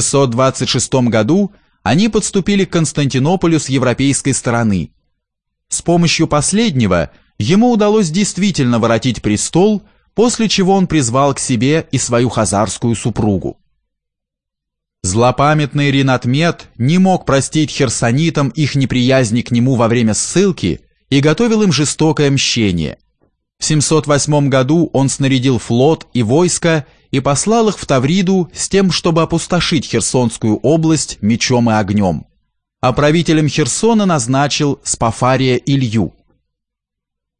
626 году они подступили к Константинополю с европейской стороны. С помощью последнего ему удалось действительно воротить престол, после чего он призвал к себе и свою хазарскую супругу. Злопамятный Ринатмет не мог простить херсонитам их неприязни к нему во время ссылки и готовил им жестокое мщение. В 708 году он снарядил флот и войско и послал их в Тавриду с тем, чтобы опустошить Херсонскую область мечом и огнем. А правителем Херсона назначил Спафария Илью.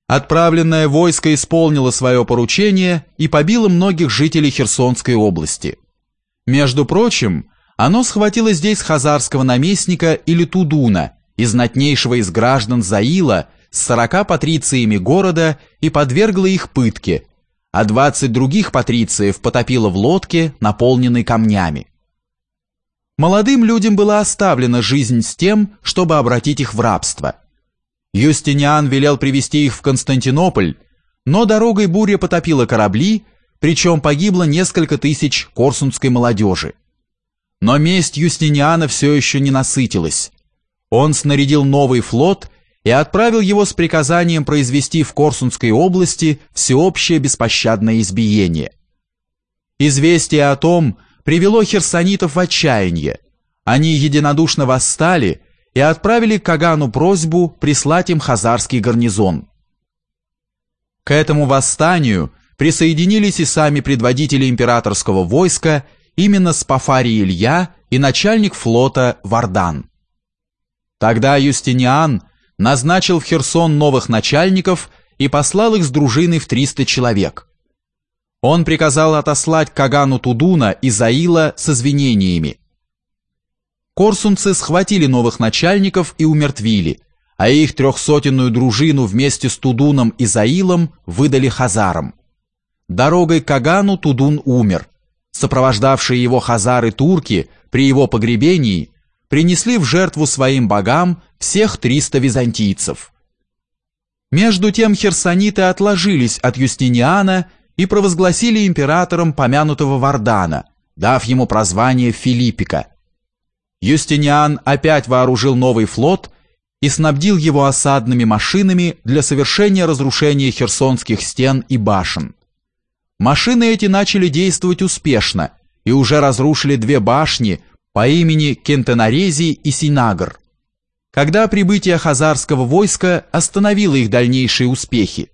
Отправленное войско исполнило свое поручение и побило многих жителей Херсонской области. Между прочим, оно схватило здесь хазарского наместника или Тудуна, из знатнейшего из граждан Заила, с сорока патрициями города и подвергло их пытке, а двадцать других патрициев потопило в лодке, наполненной камнями. Молодым людям была оставлена жизнь с тем, чтобы обратить их в рабство. Юстиниан велел привести их в Константинополь, но дорогой буря потопила корабли, причем погибло несколько тысяч корсунской молодежи. Но месть Юстиниана все еще не насытилась. Он снарядил новый флот и отправил его с приказанием произвести в Корсунской области всеобщее беспощадное избиение. Известие о том привело херсонитов в отчаяние. Они единодушно восстали и отправили Кагану просьбу прислать им хазарский гарнизон. К этому восстанию присоединились и сами предводители императорского войска, именно Спафарий Илья и начальник флота Вардан. Тогда Юстиниан – назначил в Херсон новых начальников и послал их с дружиной в 300 человек. Он приказал отослать Кагану Тудуна и Заила с извинениями. Корсунцы схватили новых начальников и умертвили, а их трехсотенную дружину вместе с Тудуном и Заилом выдали хазарам. Дорогой к Кагану Тудун умер. Сопровождавшие его хазары-турки при его погребении принесли в жертву своим богам всех 300 византийцев. Между тем херсониты отложились от Юстиниана и провозгласили императором помянутого Вардана, дав ему прозвание Филиппика. Юстиниан опять вооружил новый флот и снабдил его осадными машинами для совершения разрушения херсонских стен и башен. Машины эти начали действовать успешно и уже разрушили две башни по имени Кентенарези и Синагр когда прибытие хазарского войска остановило их дальнейшие успехи.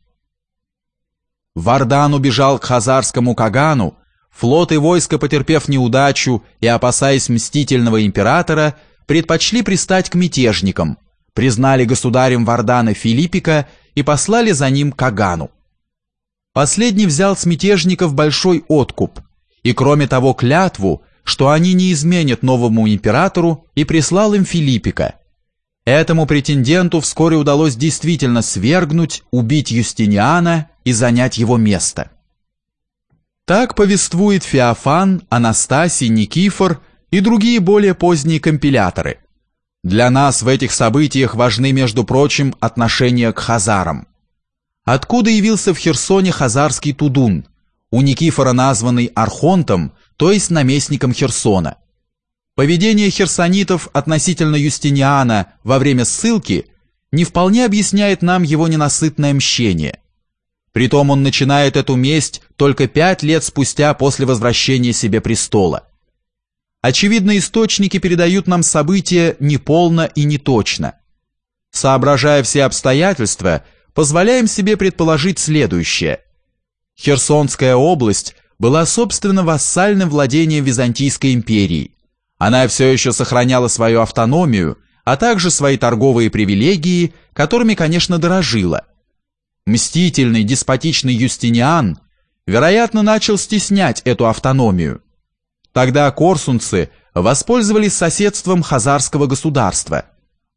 Вардан убежал к хазарскому Кагану, флот и войско, потерпев неудачу и опасаясь мстительного императора, предпочли пристать к мятежникам, признали государем Вардана Филиппика и послали за ним Кагану. Последний взял с мятежников большой откуп и, кроме того, клятву, что они не изменят новому императору, и прислал им Филиппика – Этому претенденту вскоре удалось действительно свергнуть, убить Юстиниана и занять его место. Так повествует Феофан, Анастасий, Никифор и другие более поздние компиляторы. Для нас в этих событиях важны, между прочим, отношения к хазарам. Откуда явился в Херсоне хазарский Тудун, у Никифора названный Архонтом, то есть наместником Херсона? Поведение херсонитов относительно Юстиниана во время ссылки не вполне объясняет нам его ненасытное мщение. Притом он начинает эту месть только пять лет спустя после возвращения себе престола. Очевидно, источники передают нам события неполно и неточно. Соображая все обстоятельства, позволяем себе предположить следующее. Херсонская область была собственно вассальным владением Византийской империи. Она все еще сохраняла свою автономию, а также свои торговые привилегии, которыми, конечно, дорожила. Мстительный, деспотичный Юстиниан, вероятно, начал стеснять эту автономию. Тогда корсунцы воспользовались соседством хазарского государства.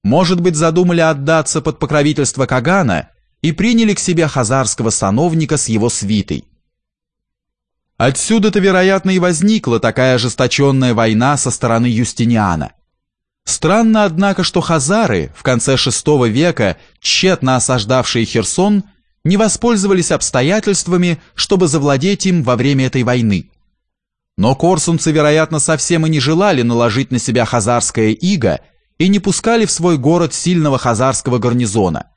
Может быть, задумали отдаться под покровительство Кагана и приняли к себе хазарского сановника с его свитой. Отсюда-то, вероятно, и возникла такая ожесточенная война со стороны Юстиниана. Странно, однако, что хазары, в конце VI века, тщетно осаждавшие Херсон, не воспользовались обстоятельствами, чтобы завладеть им во время этой войны. Но корсунцы, вероятно, совсем и не желали наложить на себя хазарское иго и не пускали в свой город сильного хазарского гарнизона,